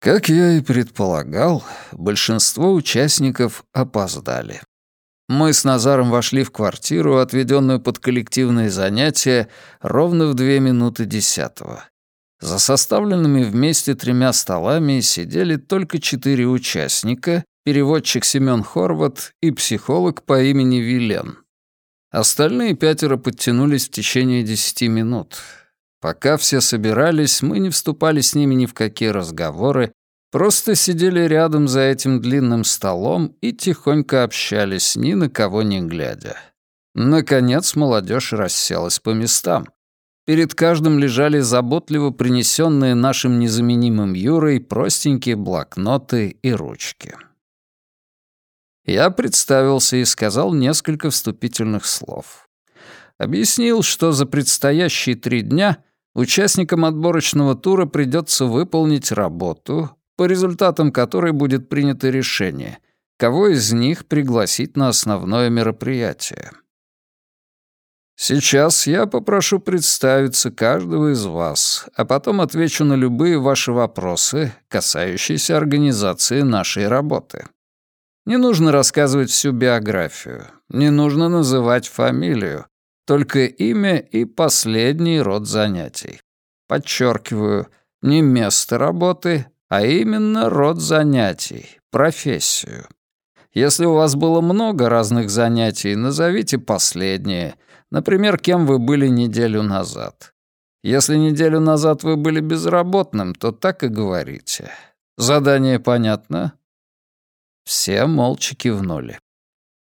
Как я и предполагал, большинство участников опоздали. Мы с Назаром вошли в квартиру, отведенную под коллективные занятия, ровно в две минуты десятого. За составленными вместе тремя столами сидели только четыре участника, переводчик Семён Хорват и психолог по имени Вилен. Остальные пятеро подтянулись в течение десяти минут. Пока все собирались, мы не вступали с ними ни в какие разговоры, просто сидели рядом за этим длинным столом и тихонько общались, ни на кого не глядя. Наконец молодежь расселась по местам. Перед каждым лежали заботливо принесенные нашим незаменимым Юрой простенькие блокноты и ручки. Я представился и сказал несколько вступительных слов. Объяснил, что за предстоящие три дня участникам отборочного тура придется выполнить работу, по результатам которой будет принято решение, кого из них пригласить на основное мероприятие. Сейчас я попрошу представиться каждого из вас, а потом отвечу на любые ваши вопросы, касающиеся организации нашей работы. Не нужно рассказывать всю биографию, не нужно называть фамилию, только имя и последний род занятий. Подчеркиваю, не место работы, а именно род занятий, профессию. Если у вас было много разных занятий, назовите последнее — Например, кем вы были неделю назад. Если неделю назад вы были безработным, то так и говорите. Задание понятно?» Все молча кивнули.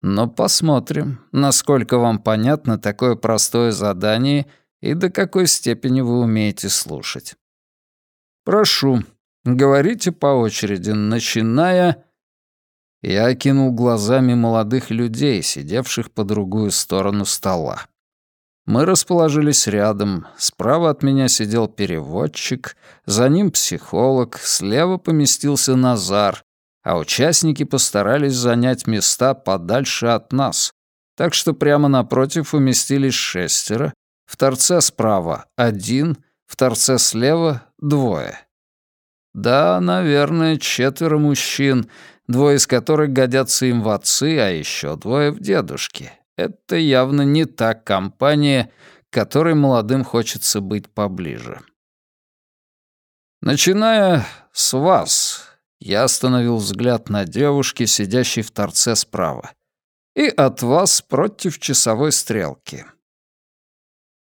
Но посмотрим, насколько вам понятно такое простое задание и до какой степени вы умеете слушать. Прошу, говорите по очереди, начиная... Я окинул глазами молодых людей, сидевших по другую сторону стола. Мы расположились рядом. Справа от меня сидел переводчик, за ним психолог, слева поместился Назар, а участники постарались занять места подальше от нас, так что прямо напротив уместились шестеро, в торце справа — один, в торце слева — двое. Да, наверное, четверо мужчин, двое из которых годятся им в отцы, а еще двое в дедушки. Это явно не та компания, которой молодым хочется быть поближе. Начиная с вас, я остановил взгляд на девушке, сидящей в торце справа, и от вас против часовой стрелки.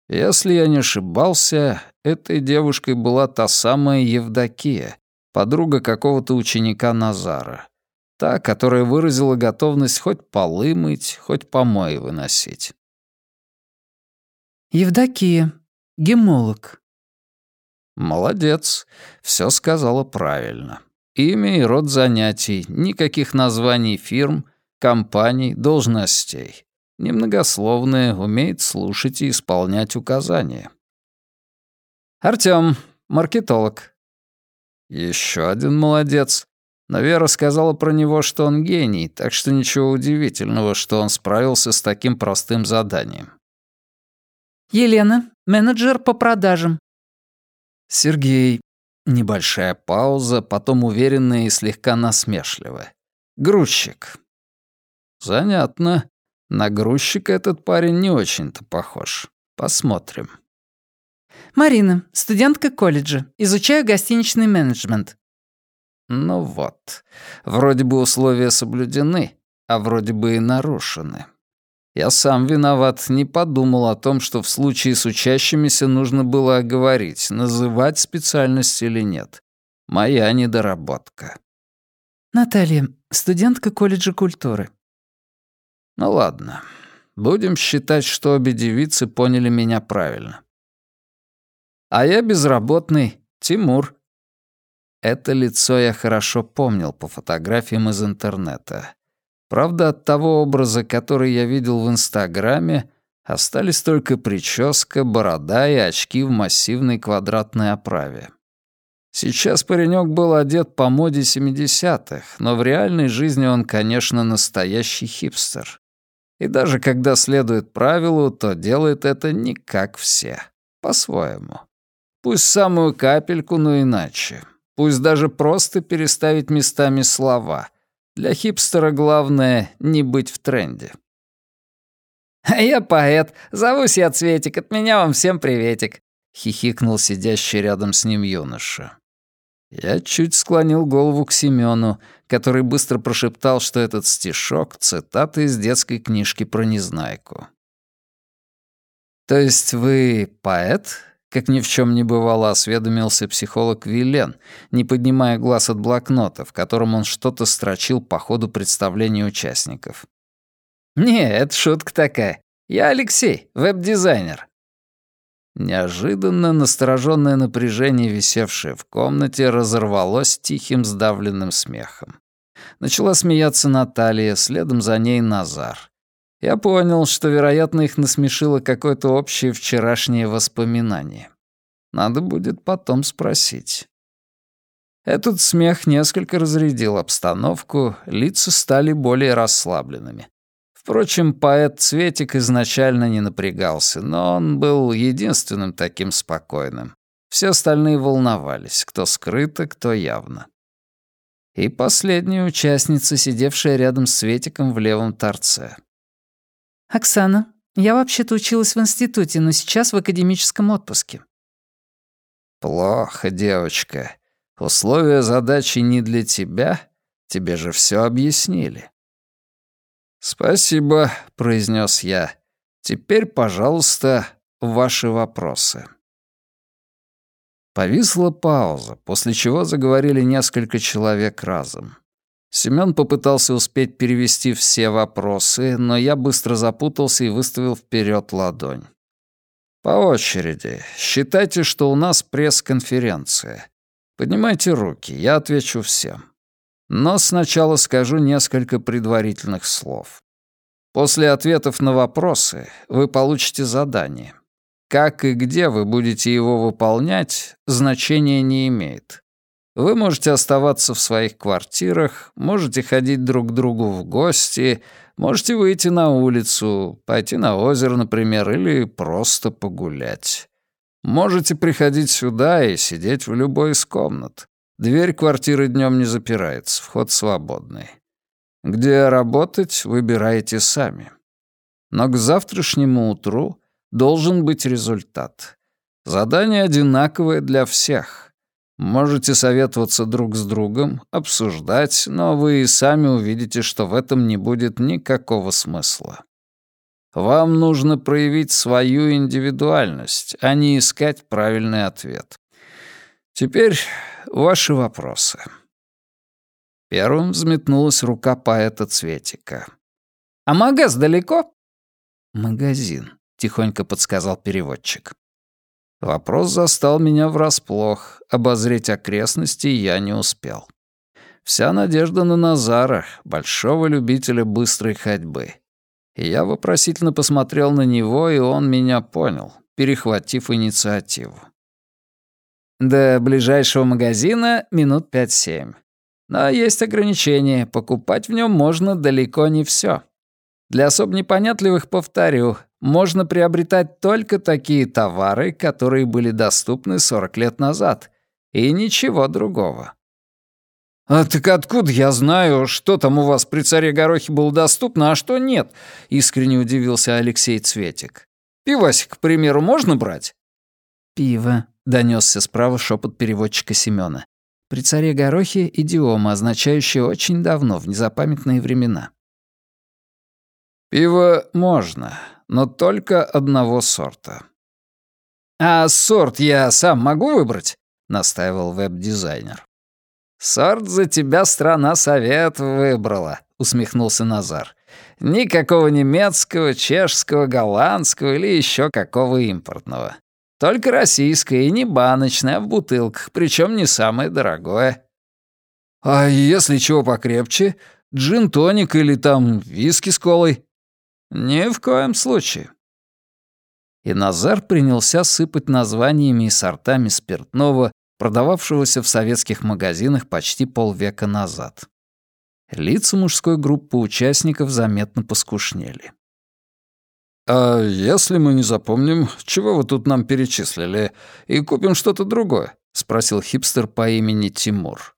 Если я не ошибался, этой девушкой была та самая Евдокия, подруга какого-то ученика Назара. Та, которая выразила готовность хоть полы мыть, хоть помои выносить. Евдокия, гемолог. Молодец, все сказала правильно. Имя и род занятий, никаких названий фирм, компаний, должностей. Немногословная, умеет слушать и исполнять указания. Артём, маркетолог. Еще один молодец. Но Вера сказала про него, что он гений, так что ничего удивительного, что он справился с таким простым заданием. «Елена, менеджер по продажам». «Сергей». Небольшая пауза, потом уверенная и слегка насмешливая. «Грузчик». «Занятно. На грузчика этот парень не очень-то похож. Посмотрим». «Марина, студентка колледжа. Изучаю гостиничный менеджмент. Ну вот, вроде бы условия соблюдены, а вроде бы и нарушены. Я сам виноват, не подумал о том, что в случае с учащимися нужно было оговорить, называть специальность или нет. Моя недоработка. Наталья, студентка колледжа культуры. Ну ладно, будем считать, что обе девицы поняли меня правильно. А я безработный, Тимур. Это лицо я хорошо помнил по фотографиям из интернета. Правда, от того образа, который я видел в Инстаграме, остались только прическа, борода и очки в массивной квадратной оправе. Сейчас паренек был одет по моде 70-х, но в реальной жизни он, конечно, настоящий хипстер. И даже когда следует правилу, то делает это не как все, по-своему. Пусть самую капельку, но иначе. пусть даже просто переставить местами слова. Для хипстера главное — не быть в тренде. «А я поэт. Зовусь я Цветик. От меня вам всем приветик», — хихикнул сидящий рядом с ним юноша. Я чуть склонил голову к Семёну, который быстро прошептал, что этот стишок — цитата из детской книжки про Незнайку. «То есть вы поэт?» — как ни в чем не бывало осведомился психолог Вилен, не поднимая глаз от блокнота, в котором он что-то строчил по ходу представления участников. «Не, это шутка такая. Я Алексей, веб-дизайнер. Неожиданно настороженное напряжение, висевшее в комнате, разорвалось тихим сдавленным смехом. Начала смеяться Наталья, следом за ней Назар. Я понял, что, вероятно, их насмешило какое-то общее вчерашнее воспоминание. Надо будет потом спросить. Этот смех несколько разрядил обстановку, лица стали более расслабленными. Впрочем, поэт Цветик изначально не напрягался, но он был единственным таким спокойным. Все остальные волновались, кто скрыто, кто явно. И последняя участница, сидевшая рядом с Светиком в левом торце. «Оксана, я вообще-то училась в институте, но сейчас в академическом отпуске». «Плохо, девочка. Условия задачи не для тебя. Тебе же все объяснили». «Спасибо», — произнес я. «Теперь, пожалуйста, ваши вопросы». Повисла пауза, после чего заговорили несколько человек разом. Семён попытался успеть перевести все вопросы, но я быстро запутался и выставил вперед ладонь. «По очереди. Считайте, что у нас пресс-конференция. Поднимайте руки, я отвечу всем. Но сначала скажу несколько предварительных слов. После ответов на вопросы вы получите задание. Как и где вы будете его выполнять, значения не имеет. Вы можете оставаться в своих квартирах, можете ходить друг к другу в гости, можете выйти на улицу, пойти на озеро, например, или просто погулять. Можете приходить сюда и сидеть в любой из комнат. Дверь квартиры днем не запирается, вход свободный. Где работать, выбираете сами. Но к завтрашнему утру должен быть результат. Задание одинаковое для всех. Можете советоваться друг с другом, обсуждать, но вы и сами увидите, что в этом не будет никакого смысла. Вам нужно проявить свою индивидуальность, а не искать правильный ответ. Теперь ваши вопросы. Первым взметнулась рука поэта Цветика. «А магаз далеко?» «Магазин», — тихонько подсказал переводчик. Вопрос застал меня врасплох. Обозреть окрестности я не успел. Вся надежда на Назара, большого любителя быстрой ходьбы. Я вопросительно посмотрел на него, и он меня понял, перехватив инициативу. До ближайшего магазина минут пять-семь. Но есть ограничения, покупать в нем можно далеко не все. Для особо непонятливых повторю, можно приобретать только такие товары, которые были доступны 40 лет назад, и ничего другого. «А так откуда я знаю, что там у вас при царе Горохе было доступно, а что нет?» — искренне удивился Алексей Цветик. «Пивасик, к примеру, можно брать?» «Пиво», — донесся справа шепот переводчика Семёна. При царе Горохе идиома, означающая «очень давно», в незапамятные времена. «Пиво можно, но только одного сорта». «А сорт я сам могу выбрать?» — настаивал веб-дизайнер. «Сорт за тебя страна совет выбрала», — усмехнулся Назар. «Никакого немецкого, чешского, голландского или еще какого импортного. Только российское и не баночное, а в бутылках, причем не самое дорогое». «А если чего покрепче? Джин-тоник или там виски с колой?» «Ни в коем случае». И Назар принялся сыпать названиями и сортами спиртного, продававшегося в советских магазинах почти полвека назад. Лица мужской группы участников заметно поскушнели. «А если мы не запомним, чего вы тут нам перечислили, и купим что-то другое?» — спросил хипстер по имени Тимур.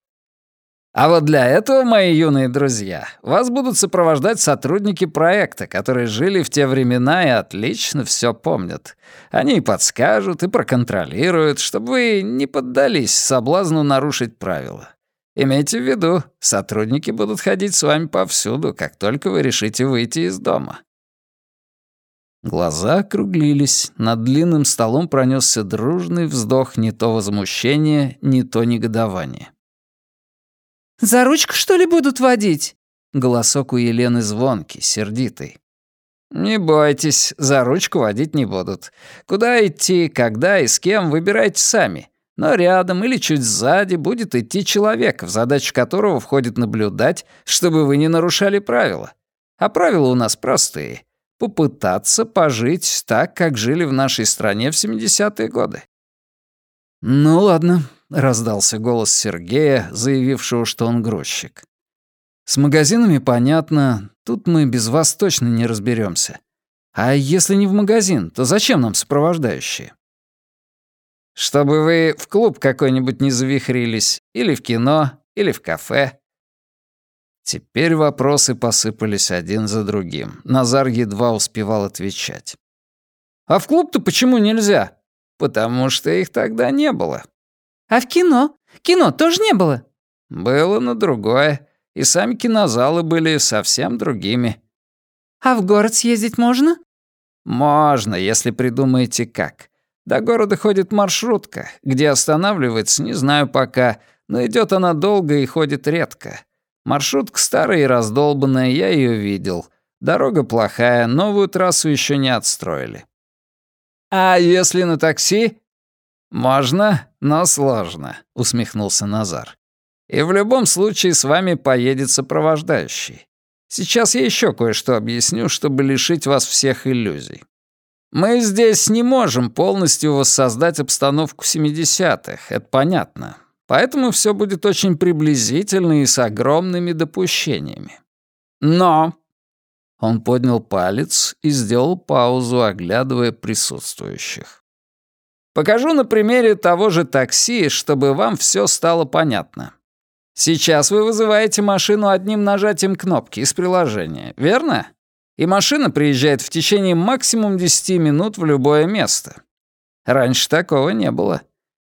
А вот для этого, мои юные друзья, вас будут сопровождать сотрудники проекта, которые жили в те времена и отлично все помнят. Они и подскажут, и проконтролируют, чтобы вы не поддались соблазну нарушить правила. Имейте в виду, сотрудники будут ходить с вами повсюду, как только вы решите выйти из дома. Глаза округлились, над длинным столом пронесся дружный вздох не то возмущения, не то негодования. «За ручку, что ли, будут водить?» Голосок у Елены звонкий, сердитый. «Не бойтесь, за ручку водить не будут. Куда идти, когда и с кем, выбирайте сами. Но рядом или чуть сзади будет идти человек, в задачу которого входит наблюдать, чтобы вы не нарушали правила. А правила у нас простые. Попытаться пожить так, как жили в нашей стране в 70-е годы. «Ну ладно», — раздался голос Сергея, заявившего, что он грузчик. «С магазинами понятно, тут мы без вас точно не разберемся. А если не в магазин, то зачем нам сопровождающие?» «Чтобы вы в клуб какой-нибудь не завихрились, или в кино, или в кафе». Теперь вопросы посыпались один за другим. Назар едва успевал отвечать. «А в клуб-то почему нельзя?» «Потому что их тогда не было», а в кино? Кино тоже не было?» «Было, но другое. И сами кинозалы были совсем другими». «А в город съездить можно?» «Можно, если придумаете как. До города ходит маршрутка. Где останавливается, не знаю пока, но идет она долго и ходит редко. Маршрутка старая и раздолбанная, я ее видел. Дорога плохая, новую трассу еще не отстроили». «А если на такси?» «Можно, но сложно», — усмехнулся Назар. «И в любом случае с вами поедет сопровождающий. Сейчас я еще кое-что объясню, чтобы лишить вас всех иллюзий. Мы здесь не можем полностью воссоздать обстановку 70-х, это понятно. Поэтому все будет очень приблизительно и с огромными допущениями. Но...» Он поднял палец и сделал паузу, оглядывая присутствующих. Покажу на примере того же такси, чтобы вам все стало понятно. Сейчас вы вызываете машину одним нажатием кнопки из приложения, верно? И машина приезжает в течение максимум 10 минут в любое место. Раньше такого не было.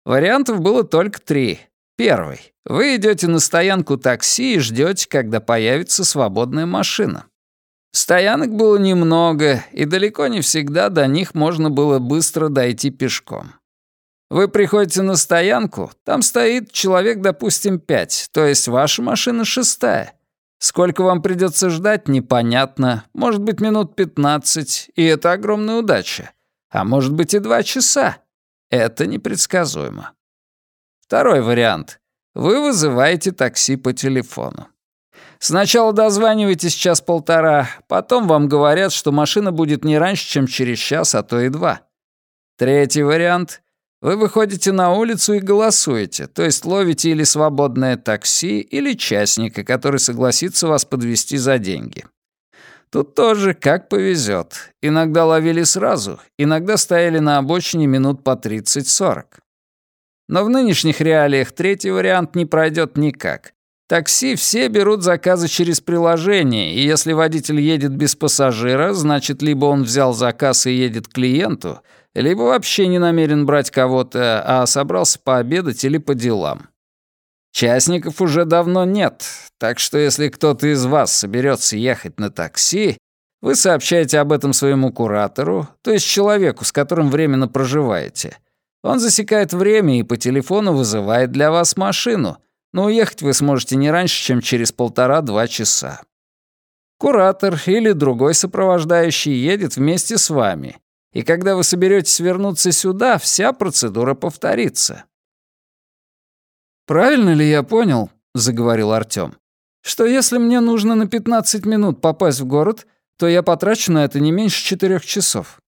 Вариантов было только три. Первый. Вы идете на стоянку такси и ждете, когда появится свободная машина. Стоянок было немного, и далеко не всегда до них можно было быстро дойти пешком. Вы приходите на стоянку, там стоит человек, допустим, пять, то есть ваша машина шестая. Сколько вам придется ждать, непонятно. Может быть, минут пятнадцать, и это огромная удача. А может быть и два часа. Это непредсказуемо. Второй вариант. Вы вызываете такси по телефону. Сначала дозваниваетесь час-полтора, потом вам говорят, что машина будет не раньше, чем через час, а то и два. Третий вариант. Вы выходите на улицу и голосуете, то есть ловите или свободное такси, или частника, который согласится вас подвести за деньги. Тут тоже как повезет. Иногда ловили сразу, иногда стояли на обочине минут по 30-40. Но в нынешних реалиях третий вариант не пройдет никак. Такси все берут заказы через приложение, и если водитель едет без пассажира, значит, либо он взял заказ и едет к клиенту, либо вообще не намерен брать кого-то, а собрался пообедать или по делам. Частников уже давно нет, так что если кто-то из вас соберется ехать на такси, вы сообщаете об этом своему куратору, то есть человеку, с которым временно проживаете. Он засекает время и по телефону вызывает для вас машину — но уехать вы сможете не раньше, чем через полтора-два часа. Куратор или другой сопровождающий едет вместе с вами, и когда вы соберетесь вернуться сюда, вся процедура повторится. «Правильно ли я понял, — заговорил Артём, — что если мне нужно на 15 минут попасть в город, то я потрачу на это не меньше четырех часов?»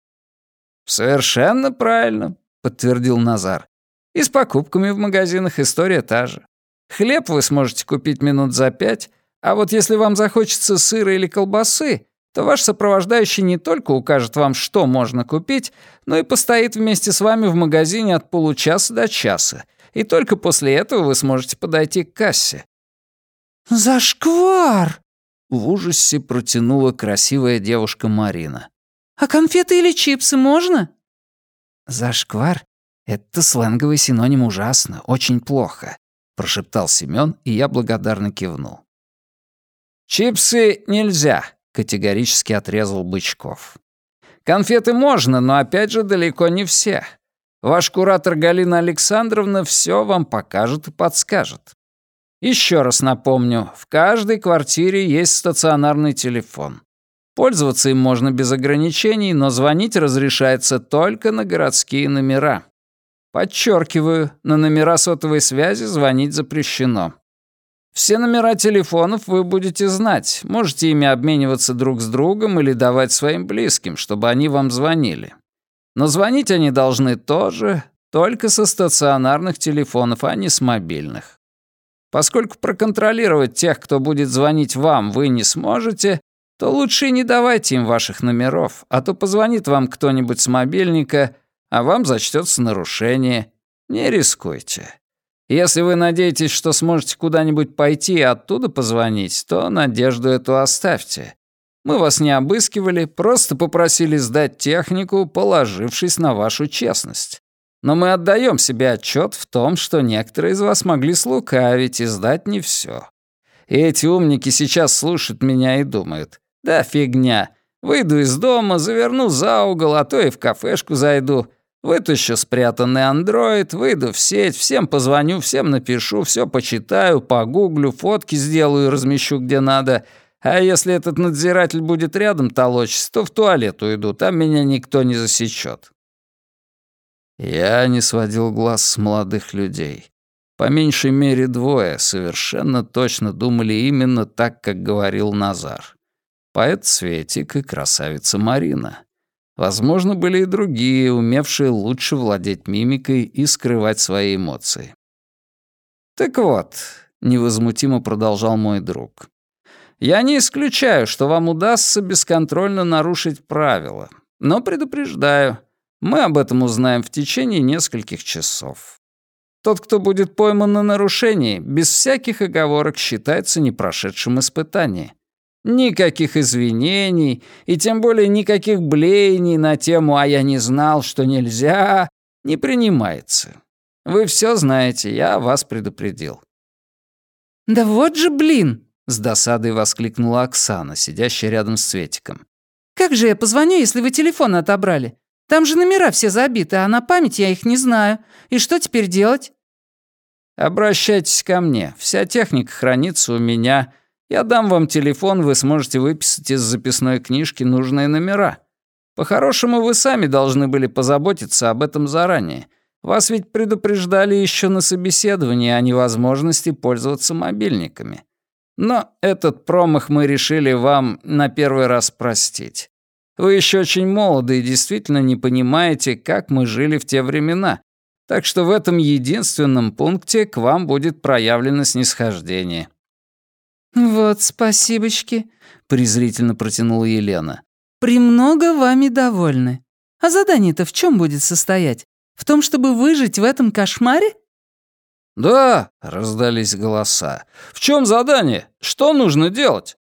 «Совершенно правильно», — подтвердил Назар. «И с покупками в магазинах история та же. Хлеб вы сможете купить минут за пять, а вот если вам захочется сыра или колбасы, то ваш сопровождающий не только укажет вам, что можно купить, но и постоит вместе с вами в магазине от получаса до часа И только после этого вы сможете подойти к кассе». «Зашквар!» — в ужасе протянула красивая девушка Марина. «А конфеты или чипсы можно?» «Зашквар — это сленговый синоним ужасно, очень плохо», — прошептал Семён, и я благодарно кивнул. «Чипсы нельзя», — категорически отрезал Бычков. «Конфеты можно, но опять же далеко не все. Ваш куратор Галина Александровна все вам покажет и подскажет. Еще раз напомню, в каждой квартире есть стационарный телефон. Пользоваться им можно без ограничений, но звонить разрешается только на городские номера. Подчеркиваю, на номера сотовой связи звонить запрещено. Все номера телефонов вы будете знать, можете ими обмениваться друг с другом или давать своим близким, чтобы они вам звонили. Но звонить они должны тоже, только со стационарных телефонов, а не с мобильных. Поскольку проконтролировать тех, кто будет звонить вам, вы не сможете, то лучше не давайте им ваших номеров, а то позвонит вам кто-нибудь с мобильника, а вам зачтется нарушение. Не рискуйте. Если вы надеетесь, что сможете куда-нибудь пойти и оттуда позвонить, то надежду эту оставьте. Мы вас не обыскивали, просто попросили сдать технику, положившись на вашу честность. Но мы отдаем себе отчет в том, что некоторые из вас могли слукавить и сдать не все. И эти умники сейчас слушают меня и думают, да фигня. Выйду из дома, заверну за угол, а то и в кафешку зайду. Вытащу спрятанный андроид, выйду в сеть, всем позвоню, всем напишу, все почитаю, погуглю, фотки сделаю и размещу где надо. А если этот надзиратель будет рядом толочься, то в туалет уйду, там меня никто не засечет. Я не сводил глаз с молодых людей. По меньшей мере двое совершенно точно думали именно так, как говорил Назар поэт Светик и красавица Марина. Возможно, были и другие, умевшие лучше владеть мимикой и скрывать свои эмоции. «Так вот», — невозмутимо продолжал мой друг, «я не исключаю, что вам удастся бесконтрольно нарушить правила, но предупреждаю, мы об этом узнаем в течение нескольких часов. Тот, кто будет пойман на нарушении, без всяких оговорок считается непрошедшим испытание. Никаких извинений, и тем более никаких блеяний на тему «а я не знал, что нельзя» не принимается. Вы все знаете, я вас предупредил». «Да вот же блин!» — с досадой воскликнула Оксана, сидящая рядом с Цветиком. «Как же я позвоню, если вы телефон отобрали? Там же номера все забиты, а на память я их не знаю. И что теперь делать?» «Обращайтесь ко мне. Вся техника хранится у меня». Я дам вам телефон, вы сможете выписать из записной книжки нужные номера. По-хорошему, вы сами должны были позаботиться об этом заранее. Вас ведь предупреждали еще на собеседовании о невозможности пользоваться мобильниками. Но этот промах мы решили вам на первый раз простить. Вы еще очень молоды и действительно не понимаете, как мы жили в те времена. Так что в этом единственном пункте к вам будет проявлено снисхождение. «Вот спасибочки», — презрительно протянула Елена. «Премного вами довольны. А задание-то в чем будет состоять? В том, чтобы выжить в этом кошмаре?» «Да», — раздались голоса. «В чем задание? Что нужно делать?»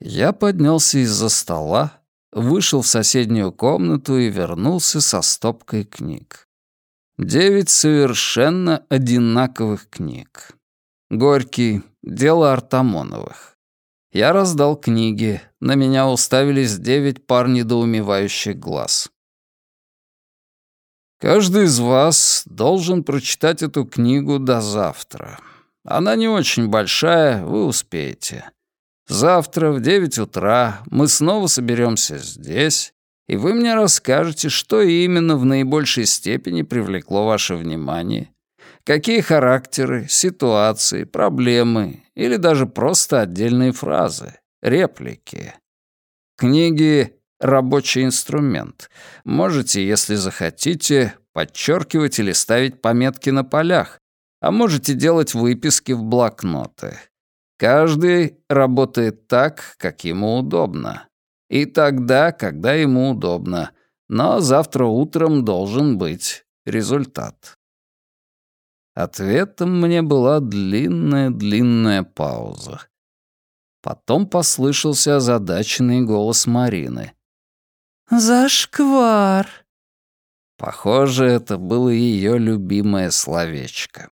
Я поднялся из-за стола, вышел в соседнюю комнату и вернулся со стопкой книг. Девять совершенно одинаковых книг. Горький, Дело Артамоновых. Я раздал книги, на меня уставились девять пар недоумевающих глаз. Каждый из вас должен прочитать эту книгу до завтра. Она не очень большая, вы успеете. Завтра в девять утра мы снова соберемся здесь, и вы мне расскажете, что именно в наибольшей степени привлекло ваше внимание Какие характеры, ситуации, проблемы или даже просто отдельные фразы, реплики. Книги — рабочий инструмент. Можете, если захотите, подчеркивать или ставить пометки на полях, а можете делать выписки в блокноты. Каждый работает так, как ему удобно. И тогда, когда ему удобно. Но завтра утром должен быть результат. Ответом мне была длинная-длинная пауза. Потом послышался озадаченный голос Марины. «Зашквар!» Похоже, это было ее любимое словечко.